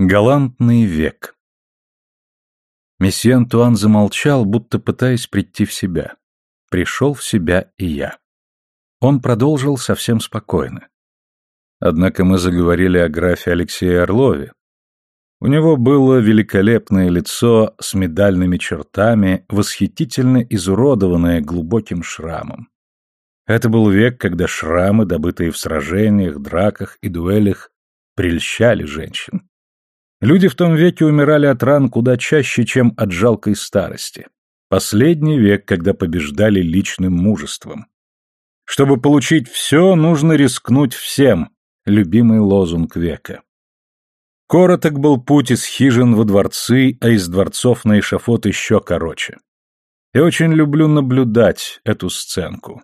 Галантный век Месье Антуан замолчал, будто пытаясь прийти в себя. Пришел в себя и я. Он продолжил совсем спокойно. Однако мы заговорили о графе Алексее Орлове. У него было великолепное лицо с медальными чертами, восхитительно изуродованное глубоким шрамом. Это был век, когда шрамы, добытые в сражениях, драках и дуэлях, прельщали женщин. Люди в том веке умирали от ран куда чаще, чем от жалкой старости. Последний век, когда побеждали личным мужеством. Чтобы получить все, нужно рискнуть всем, любимый лозунг века. Короток был путь из хижин во дворцы, а из дворцов на эшафот еще короче. Я очень люблю наблюдать эту сценку.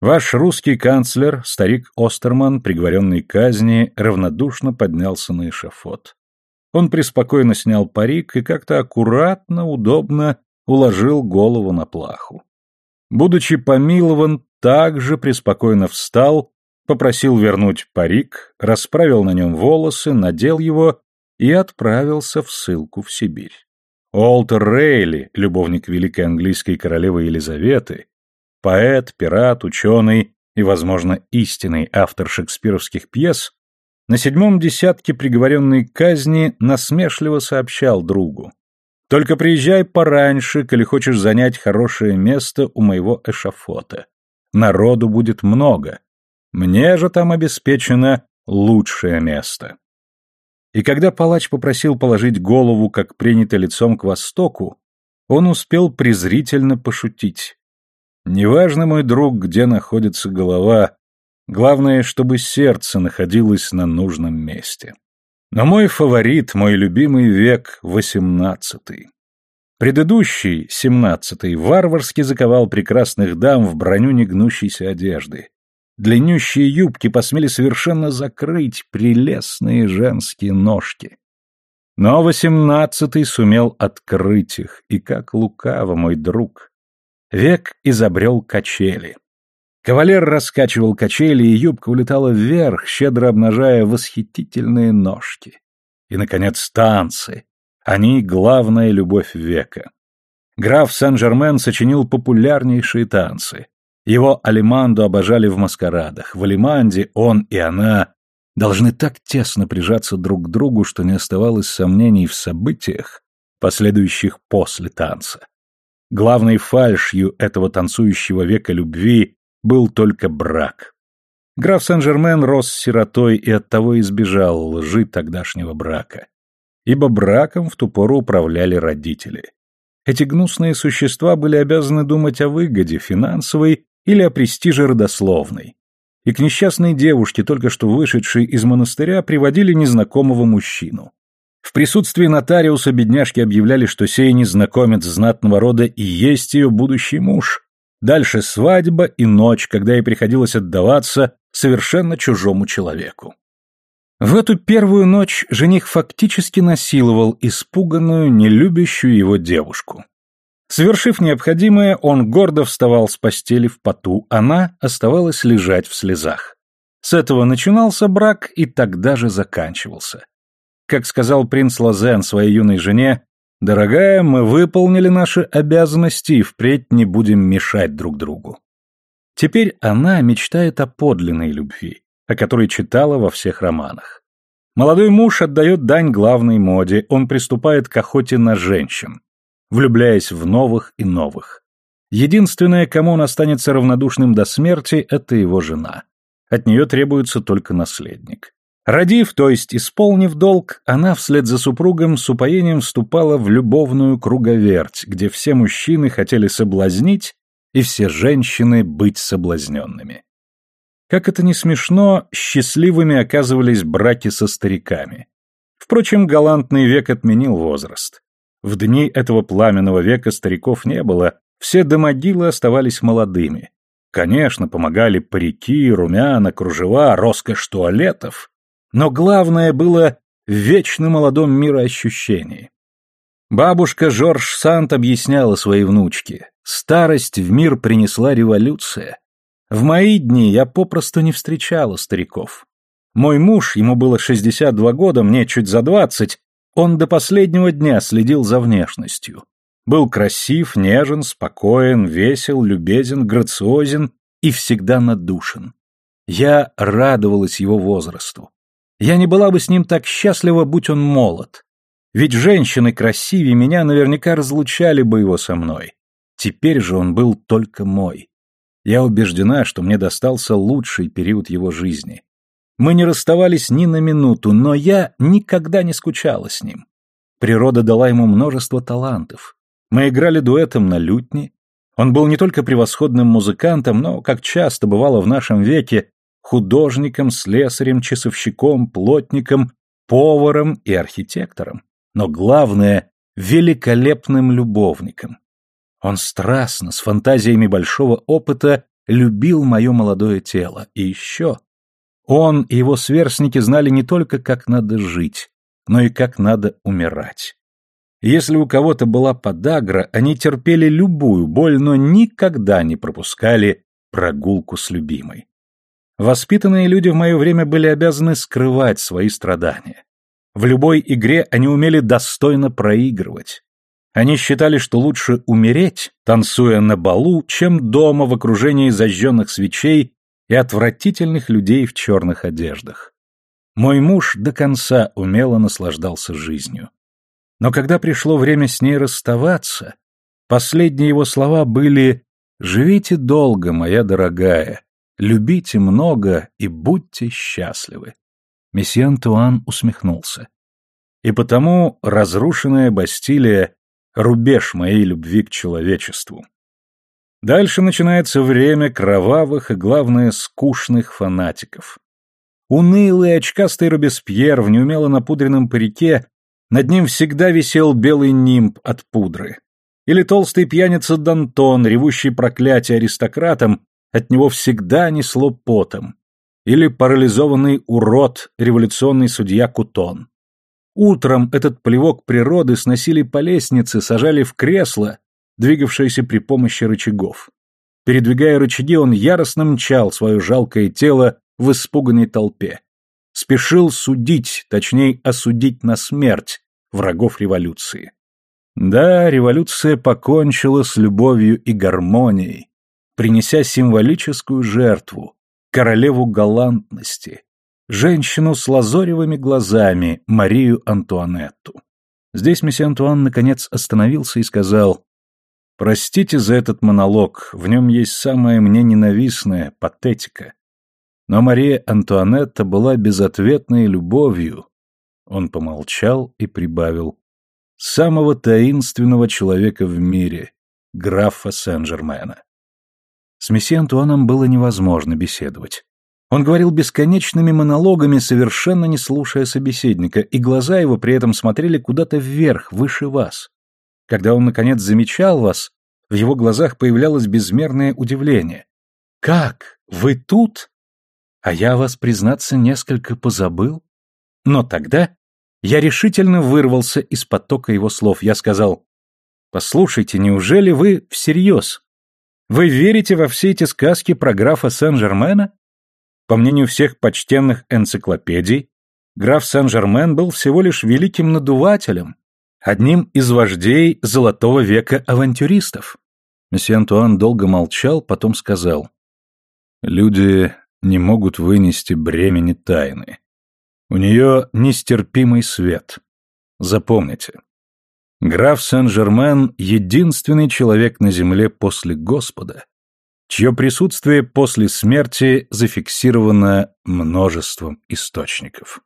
Ваш русский канцлер, старик Остерман, приговоренный к казни, равнодушно поднялся на эшафот. Он преспокойно снял парик и как-то аккуратно, удобно уложил голову на плаху. Будучи помилован, также преспокойно встал, попросил вернуть парик, расправил на нем волосы, надел его и отправился в ссылку в Сибирь. Уолтер Рейли, любовник великой английской королевы Елизаветы, поэт, пират, ученый и, возможно, истинный автор шекспировских пьес, на седьмом десятке приговоренный к казни насмешливо сообщал другу. «Только приезжай пораньше, коли хочешь занять хорошее место у моего эшафота. Народу будет много. Мне же там обеспечено лучшее место». И когда палач попросил положить голову, как принято лицом к востоку, он успел презрительно пошутить. «Неважно, мой друг, где находится голова, Главное, чтобы сердце находилось на нужном месте. Но мой фаворит, мой любимый век — восемнадцатый. Предыдущий, семнадцатый, варварски заковал прекрасных дам в броню негнущейся одежды. Длиннющие юбки посмели совершенно закрыть прелестные женские ножки. Но восемнадцатый сумел открыть их, и как лукаво, мой друг. Век изобрел качели. Кавалер раскачивал качели, и юбка улетала вверх, щедро обнажая восхитительные ножки. И, наконец, танцы. Они — главная любовь века. Граф Сен-Жермен сочинил популярнейшие танцы. Его Алиманду обожали в маскарадах. В Алиманде он и она должны так тесно прижаться друг к другу, что не оставалось сомнений в событиях, последующих после танца. Главной фальшью этого танцующего века любви был только брак. Граф Сен-Жермен рос сиротой и оттого избежал лжи тогдашнего брака. Ибо браком в ту пору управляли родители. Эти гнусные существа были обязаны думать о выгоде финансовой или о престиже родословной. И к несчастной девушке, только что вышедшей из монастыря, приводили незнакомого мужчину. В присутствии нотариуса бедняжки объявляли, что сей незнакомец знатного рода и есть ее будущий муж, Дальше свадьба и ночь, когда ей приходилось отдаваться совершенно чужому человеку. В эту первую ночь жених фактически насиловал испуганную, нелюбящую его девушку. Совершив необходимое, он гордо вставал с постели в поту, она оставалась лежать в слезах. С этого начинался брак и тогда же заканчивался. Как сказал принц Лазен своей юной жене, Дорогая, мы выполнили наши обязанности и впредь не будем мешать друг другу. Теперь она мечтает о подлинной любви, о которой читала во всех романах. Молодой муж отдает дань главной моде, он приступает к охоте на женщин, влюбляясь в новых и новых. Единственное, кому он останется равнодушным до смерти, это его жена. От нее требуется только наследник. Родив, то есть исполнив долг, она вслед за супругом с упоением вступала в любовную круговерть, где все мужчины хотели соблазнить и все женщины быть соблазненными. Как это не смешно, счастливыми оказывались браки со стариками. Впрочем, галантный век отменил возраст. В дни этого пламенного века стариков не было, все до могилы оставались молодыми. Конечно, помогали парики, румяна, кружева, роскошь туалетов, но главное было в вечно молодом мироощущении. Бабушка Жорж Сант объясняла своей внучке, старость в мир принесла революция. В мои дни я попросту не встречала стариков. Мой муж, ему было 62 года, мне чуть за 20, он до последнего дня следил за внешностью. Был красив, нежен, спокоен, весел, любезен, грациозен и всегда надушен. Я радовалась его возрасту. Я не была бы с ним так счастлива, будь он молод. Ведь женщины красивее меня наверняка разлучали бы его со мной. Теперь же он был только мой. Я убеждена, что мне достался лучший период его жизни. Мы не расставались ни на минуту, но я никогда не скучала с ним. Природа дала ему множество талантов. Мы играли дуэтом на лютне. Он был не только превосходным музыкантом, но, как часто бывало в нашем веке, художником, слесарем, часовщиком, плотником, поваром и архитектором. Но главное — великолепным любовником. Он страстно, с фантазиями большого опыта, любил мое молодое тело. И еще он и его сверстники знали не только, как надо жить, но и как надо умирать. Если у кого-то была подагра, они терпели любую боль, но никогда не пропускали прогулку с любимой. Воспитанные люди в мое время были обязаны скрывать свои страдания. В любой игре они умели достойно проигрывать. Они считали, что лучше умереть, танцуя на балу, чем дома в окружении зажженных свечей и отвратительных людей в черных одеждах. Мой муж до конца умело наслаждался жизнью. Но когда пришло время с ней расставаться, последние его слова были «Живите долго, моя дорогая, любите много и будьте счастливы». Месье Антуан усмехнулся. И потому разрушенная Бастилия — рубеж моей любви к человечеству. Дальше начинается время кровавых и, главное, скучных фанатиков. Унылый очкастый Робеспьер в неумело напудренном парике, над ним всегда висел белый нимб от пудры. Или толстый пьяница Дантон, ревущий проклятие аристократам, от него всегда несло потом. Или парализованный урод, революционный судья Кутон. Утром этот плевок природы сносили по лестнице, сажали в кресло двигавшаяся при помощи рычагов. Передвигая рычаги, он яростно мчал свое жалкое тело в испуганной толпе. Спешил судить, точнее осудить на смерть врагов революции. Да, революция покончила с любовью и гармонией, принеся символическую жертву, королеву галантности, женщину с лазоревыми глазами, Марию Антуанетту. Здесь месье Антуан наконец остановился и сказал, Простите за этот монолог, в нем есть самое мне ненавистное — патетика. Но Мария Антуанетта была безответной любовью. Он помолчал и прибавил. Самого таинственного человека в мире, графа Сен-Жермена. С месье Антуаном было невозможно беседовать. Он говорил бесконечными монологами, совершенно не слушая собеседника, и глаза его при этом смотрели куда-то вверх, выше вас. Когда он, наконец, замечал вас, в его глазах появлялось безмерное удивление. «Как? Вы тут? А я вас, признаться, несколько позабыл?» Но тогда я решительно вырвался из потока его слов. Я сказал, «Послушайте, неужели вы всерьез? Вы верите во все эти сказки про графа Сен-Жермена? По мнению всех почтенных энциклопедий, граф Сен-Жермен был всего лишь великим надувателем, одним из вождей золотого века авантюристов. Месье Антуан долго молчал, потом сказал. «Люди не могут вынести бремени тайны. У нее нестерпимый свет. Запомните. Граф Сен-Жермен — единственный человек на земле после Господа, чье присутствие после смерти зафиксировано множеством источников.